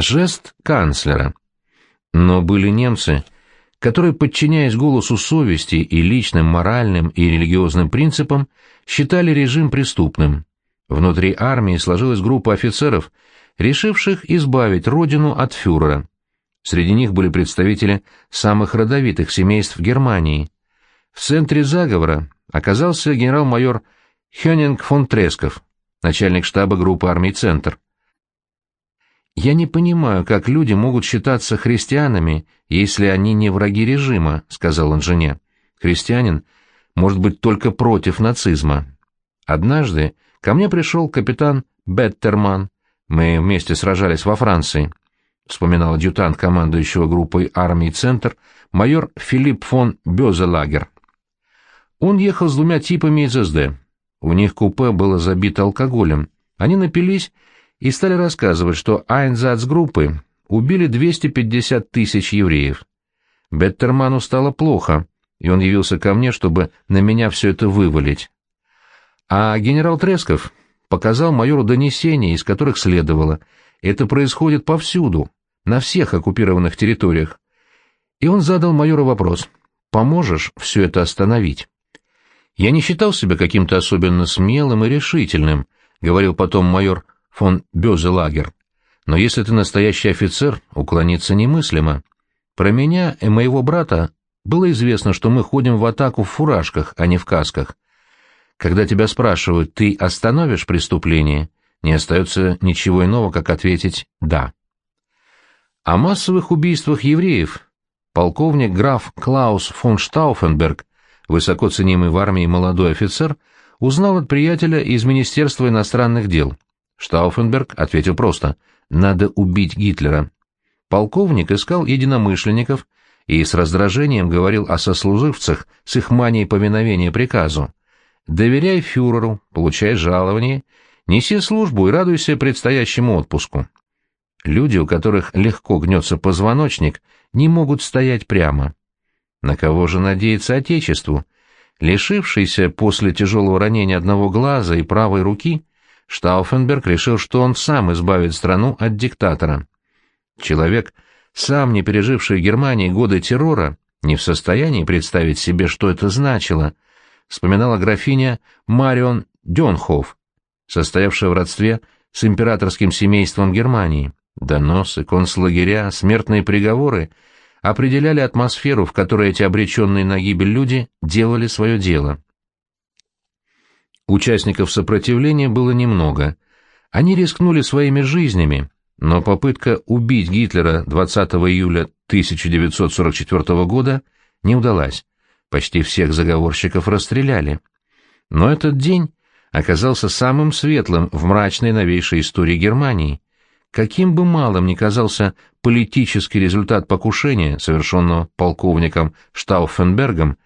жест канцлера. Но были немцы, которые, подчиняясь голосу совести и личным моральным и религиозным принципам, считали режим преступным. Внутри армии сложилась группа офицеров, решивших избавить родину от фюрера. Среди них были представители самых родовитых семейств Германии. В центре заговора оказался генерал-майор Хёнинг фон Тресков, начальник штаба группы армий «Центр». «Я не понимаю, как люди могут считаться христианами, если они не враги режима», — сказал он жене. «Христианин может быть только против нацизма». Однажды ко мне пришел капитан Беттерман. Мы вместе сражались во Франции. Вспоминал адъютант командующего группой армий «Центр» майор Филипп фон Бёзелагер. Он ехал с двумя типами из СД. У них купе было забито алкоголем. Они напились и стали рассказывать, что Айнзацгруппы убили 250 тысяч евреев. Беттерману стало плохо, и он явился ко мне, чтобы на меня все это вывалить. А генерал Тресков показал майору донесения, из которых следовало. Это происходит повсюду, на всех оккупированных территориях. И он задал майору вопрос. «Поможешь все это остановить?» Я не считал себя каким-то особенно смелым и решительным, — говорил потом майор фон Бёзелагер. Но если ты настоящий офицер, уклониться немыслимо. Про меня и моего брата было известно, что мы ходим в атаку в фуражках, а не в касках. Когда тебя спрашивают, ты остановишь преступление, не остается ничего иного, как ответить «да». О массовых убийствах евреев полковник граф Клаус фон Штауфенберг высоко ценимый в армии молодой офицер, узнал от приятеля из Министерства иностранных дел. Штауфенберг ответил просто «надо убить Гитлера». Полковник искал единомышленников и с раздражением говорил о сослуживцах с их манией повиновения приказу. «Доверяй фюреру, получай жалование, неси службу и радуйся предстоящему отпуску». Люди, у которых легко гнется позвоночник, не могут стоять прямо. На кого же надеяться Отечеству? Лишившийся после тяжелого ранения одного глаза и правой руки, Штауфенберг решил, что он сам избавит страну от диктатора. Человек, сам не переживший Германии годы террора, не в состоянии представить себе, что это значило, вспоминала графиня Марион Дёнхоф, состоявшая в родстве с императорским семейством Германии. Доносы, концлагеря, смертные приговоры — определяли атмосферу, в которой эти обреченные на гибель люди делали свое дело. Участников сопротивления было немного. Они рискнули своими жизнями, но попытка убить Гитлера 20 июля 1944 года не удалась. Почти всех заговорщиков расстреляли. Но этот день оказался самым светлым в мрачной новейшей истории Германии. Каким бы малым ни казался политический результат покушения, совершенного полковником Штауфенбергом,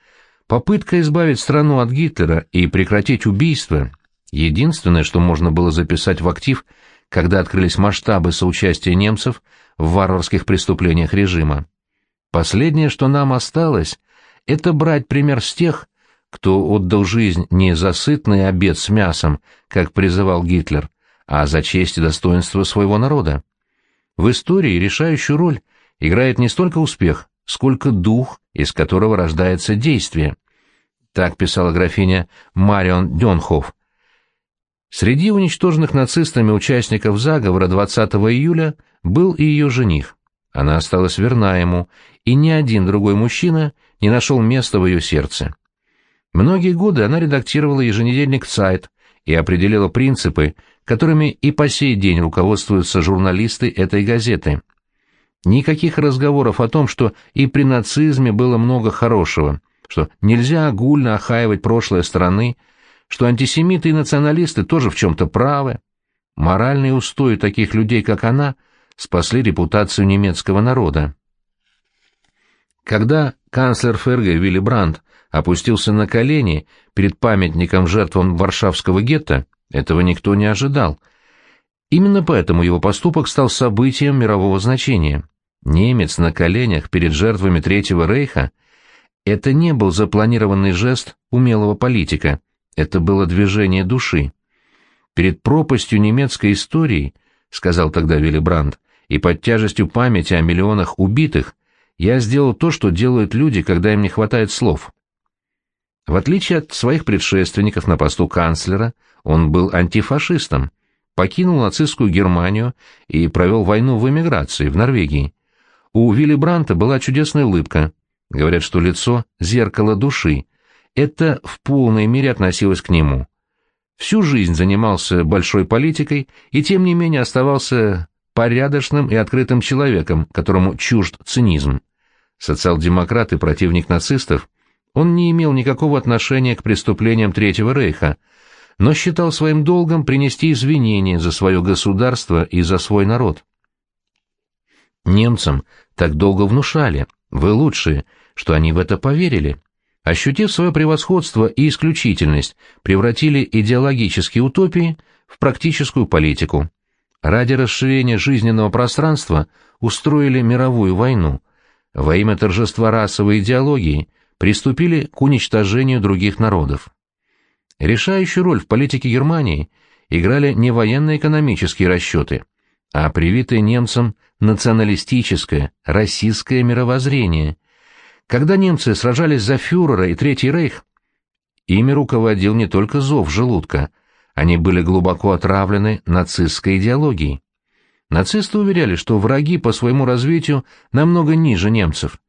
попытка избавить страну от Гитлера и прекратить убийство — единственное, что можно было записать в актив, когда открылись масштабы соучастия немцев в варварских преступлениях режима. Последнее, что нам осталось, это брать пример с тех, кто отдал жизнь не за сытный обед с мясом, как призывал Гитлер, а за честь и достоинство своего народа. В истории решающую роль играет не столько успех, сколько дух, из которого рождается действие. Так писала графиня Марион Дёнхоф. Среди уничтоженных нацистами участников заговора 20 июля был и ее жених. Она осталась верна ему, и ни один другой мужчина не нашел места в ее сердце. Многие годы она редактировала еженедельник «Цайт» и определила принципы, которыми и по сей день руководствуются журналисты этой газеты. Никаких разговоров о том, что и при нацизме было много хорошего, что нельзя огульно охаивать прошлое страны, что антисемиты и националисты тоже в чем-то правы. Моральные устои таких людей, как она, спасли репутацию немецкого народа. Когда канцлер ФРГ Вилли Брандт опустился на колени перед памятником жертвам Варшавского гетто, этого никто не ожидал. Именно поэтому его поступок стал событием мирового значения. Немец на коленях перед жертвами Третьего Рейха — это не был запланированный жест умелого политика, это было движение души. Перед пропастью немецкой истории, — сказал тогда Вилли Брандт, и под тяжестью памяти о миллионах убитых я сделал то, что делают люди, когда им не хватает слов. В отличие от своих предшественников на посту канцлера, он был антифашистом, покинул нацистскую Германию и провел войну в эмиграции, в Норвегии. У Вилли Бранта была чудесная улыбка. Говорят, что лицо — зеркало души. Это в полной мере относилось к нему. Всю жизнь занимался большой политикой и, тем не менее, оставался порядочным и открытым человеком, которому чужд цинизм. Социал-демократ и противник нацистов, он не имел никакого отношения к преступлениям Третьего Рейха, но считал своим долгом принести извинения за свое государство и за свой народ. Немцам так долго внушали, вы лучшие, что они в это поверили. Ощутив свое превосходство и исключительность, превратили идеологические утопии в практическую политику. Ради расширения жизненного пространства устроили мировую войну. Во имя торжества расовой идеологии приступили к уничтожению других народов. Решающую роль в политике Германии играли не военно-экономические расчеты, а привитое немцам националистическое, российское мировоззрение. Когда немцы сражались за фюрера и Третий Рейх, ими руководил не только зов желудка, они были глубоко отравлены нацистской идеологией. Нацисты уверяли, что враги по своему развитию намного ниже немцев.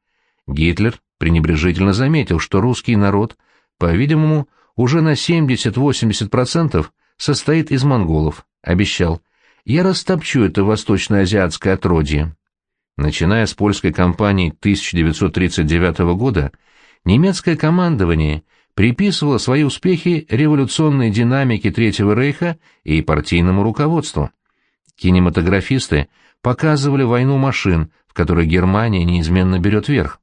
Гитлер пренебрежительно заметил, что русский народ, по-видимому, уже на 70-80% состоит из монголов, обещал, я растопчу это восточноазиатское отродье. Начиная с польской кампании 1939 года, немецкое командование приписывало свои успехи революционной динамике Третьего Рейха и партийному руководству. Кинематографисты показывали войну машин, в которой Германия неизменно берет верх.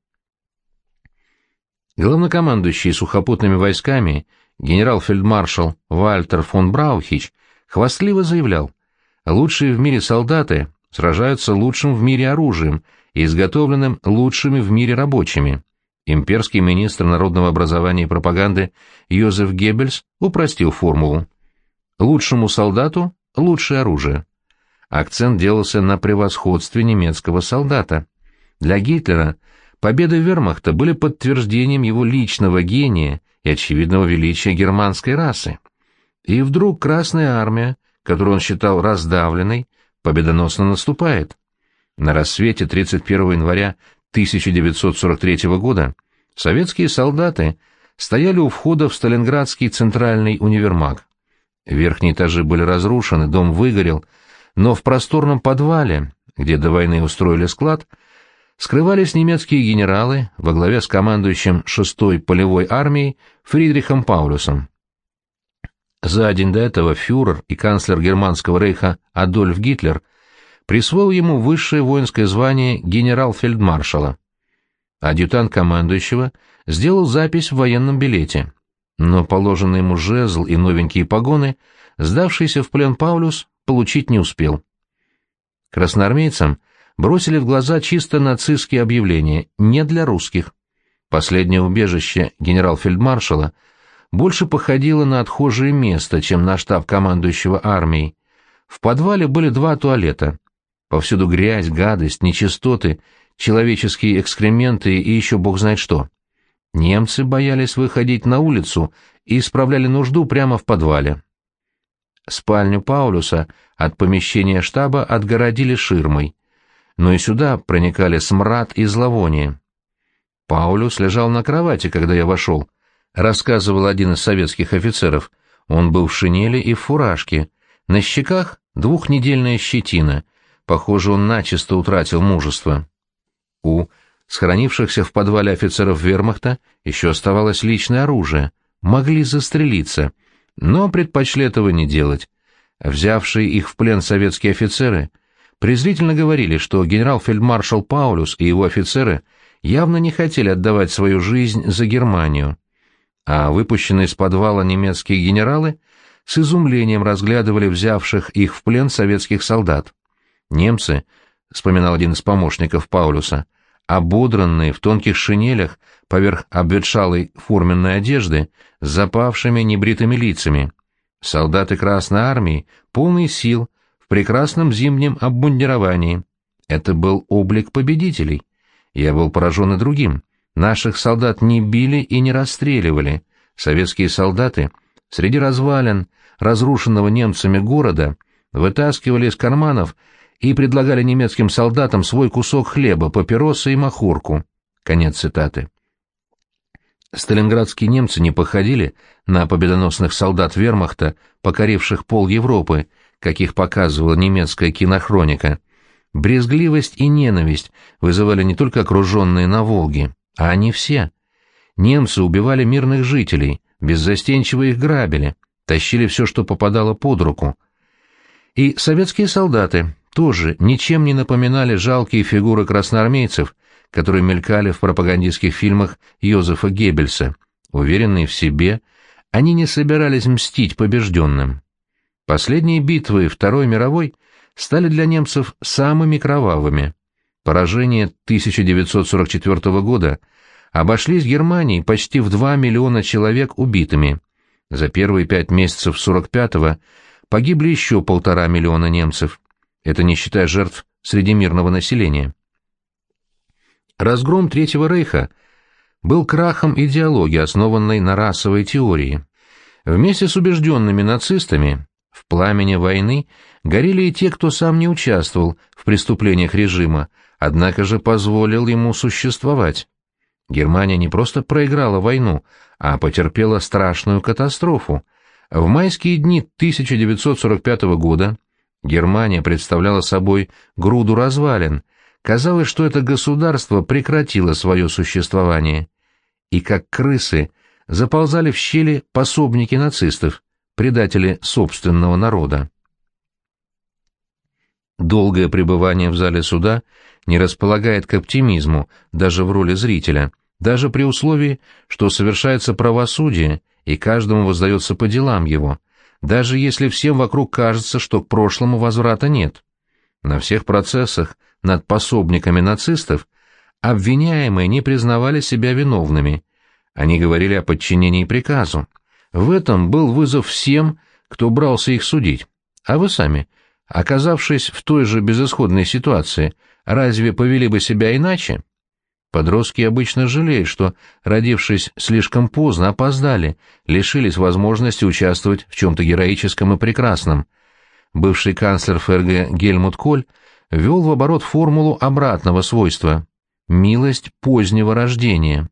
Главнокомандующий сухопутными войсками генерал-фельдмаршал Вальтер фон Браухич хвастливо заявлял, лучшие в мире солдаты сражаются лучшим в мире оружием, изготовленным лучшими в мире рабочими. Имперский министр народного образования и пропаганды Йозеф Геббельс упростил формулу. Лучшему солдату – лучшее оружие. Акцент делался на превосходстве немецкого солдата. Для Гитлера победы вермахта были подтверждением его личного гения и очевидного величия германской расы. И вдруг Красная Армия, которую он считал раздавленной, победоносно наступает. На рассвете 31 января 1943 года советские солдаты стояли у входа в Сталинградский центральный универмаг. Верхние этажи были разрушены, дом выгорел, но в просторном подвале, где до войны устроили склад, скрывались немецкие генералы во главе с командующим 6-й полевой армией Фридрихом Паулюсом. За день до этого фюрер и канцлер германского рейха Адольф Гитлер присвоил ему высшее воинское звание генерал-фельдмаршала. Адъютант командующего сделал запись в военном билете, но положенный ему жезл и новенькие погоны, сдавшийся в плен Паулюс, получить не успел. Красноармейцам бросили в глаза чисто нацистские объявления «не для русских». Последнее убежище генерал-фельдмаршала – больше походило на отхожее место, чем на штаб командующего армией. В подвале были два туалета. Повсюду грязь, гадость, нечистоты, человеческие экскременты и еще бог знает что. Немцы боялись выходить на улицу и исправляли нужду прямо в подвале. Спальню Паулюса от помещения штаба отгородили ширмой, но и сюда проникали смрад и зловоние. Паулюс лежал на кровати, когда я вошел, рассказывал один из советских офицеров. Он был в шинели и в фуражке. На щеках двухнедельная щетина. Похоже, он начисто утратил мужество. У сохранившихся в подвале офицеров вермахта еще оставалось личное оружие. Могли застрелиться, но предпочли этого не делать. Взявшие их в плен советские офицеры презрительно говорили, что генерал-фельдмаршал Паулюс и его офицеры явно не хотели отдавать свою жизнь за Германию а выпущенные из подвала немецкие генералы с изумлением разглядывали взявших их в плен советских солдат. Немцы, вспоминал один из помощников Паулюса, ободранные в тонких шинелях поверх обветшалой форменной одежды с запавшими небритыми лицами. Солдаты Красной Армии, полные сил, в прекрасном зимнем обмундировании. Это был облик победителей. Я был поражен и другим. Наших солдат не били и не расстреливали. Советские солдаты среди развалин, разрушенного немцами города, вытаскивали из карманов и предлагали немецким солдатам свой кусок хлеба, папиросы и махорку. Конец цитаты. Сталинградские немцы не походили на победоносных солдат вермахта, покоривших пол Европы, каких показывала немецкая кинохроника. Брезгливость и ненависть вызывали не только окруженные на Волге, а они все. Немцы убивали мирных жителей, беззастенчиво их грабили, тащили все, что попадало под руку. И советские солдаты тоже ничем не напоминали жалкие фигуры красноармейцев, которые мелькали в пропагандистских фильмах Йозефа Геббельса. Уверенные в себе, они не собирались мстить побежденным. Последние битвы Второй мировой стали для немцев самыми кровавыми. Поражение 1944 года обошлись Германии почти в 2 миллиона человек убитыми. За первые пять месяцев 45-го погибли еще полтора миллиона немцев. Это не считая жертв среди мирного населения. Разгром Третьего Рейха был крахом идеологии, основанной на расовой теории. Вместе с убежденными нацистами в пламени войны горели и те, кто сам не участвовал в преступлениях режима, однако же позволил ему существовать. Германия не просто проиграла войну, а потерпела страшную катастрофу. В майские дни 1945 года Германия представляла собой груду развалин, Казалось, что это государство прекратило свое существование. И как крысы заползали в щели пособники нацистов, предатели собственного народа. Долгое пребывание в зале суда не располагает к оптимизму даже в роли зрителя, даже при условии, что совершается правосудие и каждому воздается по делам его, даже если всем вокруг кажется, что к прошлому возврата нет. На всех процессах над пособниками нацистов, обвиняемые не признавали себя виновными. Они говорили о подчинении приказу. В этом был вызов всем, кто брался их судить. А вы сами, оказавшись в той же безысходной ситуации, разве повели бы себя иначе? Подростки обычно жалеют, что, родившись слишком поздно, опоздали, лишились возможности участвовать в чем-то героическом и прекрасном. Бывший канцлер ФРГ Гельмут Коль ввел в оборот формулу обратного свойства – милость позднего рождения.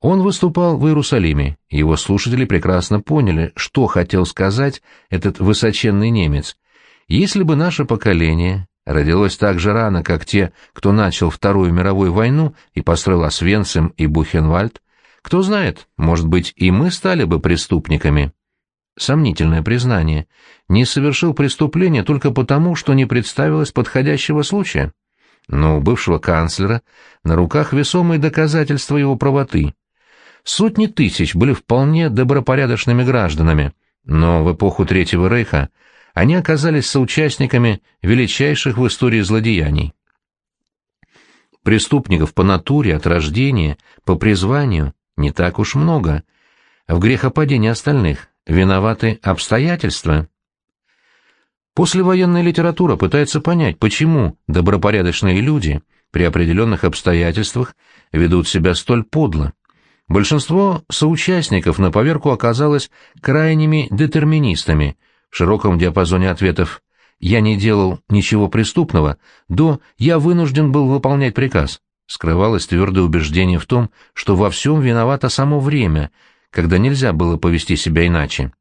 Он выступал в Иерусалиме, его слушатели прекрасно поняли, что хотел сказать этот высоченный немец. Если бы наше поколение родилось так же рано, как те, кто начал Вторую мировую войну и построил Освенцим и Бухенвальд, кто знает, может быть, и мы стали бы преступниками сомнительное признание, не совершил преступление только потому, что не представилось подходящего случая. Но у бывшего канцлера на руках весомые доказательства его правоты. Сотни тысяч были вполне добропорядочными гражданами, но в эпоху Третьего Рейха они оказались соучастниками величайших в истории злодеяний. Преступников по натуре, от рождения, по призванию не так уж много. В грехопадении остальных виноваты обстоятельства. Послевоенная литература пытается понять, почему добропорядочные люди при определенных обстоятельствах ведут себя столь подло. Большинство соучастников на поверку оказалось крайними детерминистами в широком диапазоне ответов «я не делал ничего преступного» до «я вынужден был выполнять приказ» скрывалось твердое убеждение в том, что во всем виновато само время, когда нельзя было повести себя иначе.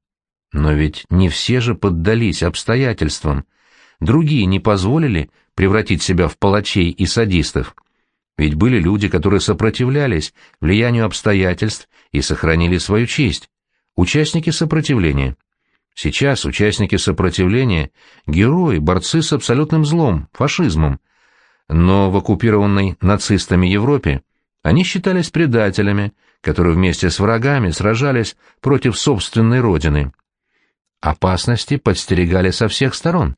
Но ведь не все же поддались обстоятельствам. Другие не позволили превратить себя в палачей и садистов. Ведь были люди, которые сопротивлялись влиянию обстоятельств и сохранили свою честь. Участники сопротивления. Сейчас участники сопротивления – герои, борцы с абсолютным злом, фашизмом. Но в оккупированной нацистами Европе они считались предателями, которые вместе с врагами сражались против собственной родины. Опасности подстерегали со всех сторон.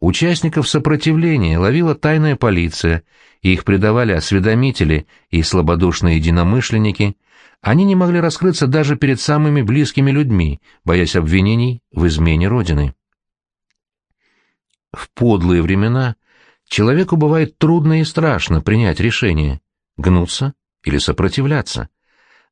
Участников сопротивления ловила тайная полиция, их предавали осведомители и слабодушные единомышленники. Они не могли раскрыться даже перед самыми близкими людьми, боясь обвинений в измене Родины. В подлые времена Человеку бывает трудно и страшно принять решение – гнуться или сопротивляться.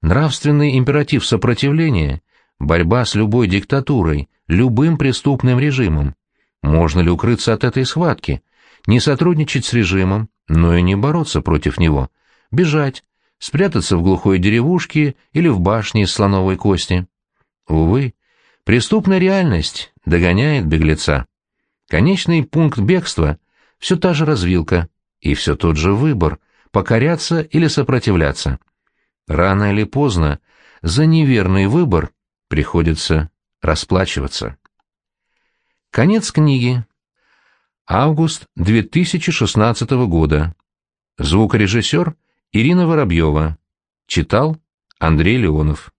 Нравственный императив сопротивления – борьба с любой диктатурой, любым преступным режимом. Можно ли укрыться от этой схватки? Не сотрудничать с режимом, но и не бороться против него. Бежать, спрятаться в глухой деревушке или в башне из слоновой кости. Увы, преступная реальность догоняет беглеца. Конечный пункт бегства – все та же развилка и все тот же выбор – покоряться или сопротивляться. Рано или поздно за неверный выбор приходится расплачиваться. Конец книги. Август 2016 года. Звукорежиссер Ирина Воробьева. Читал Андрей Леонов.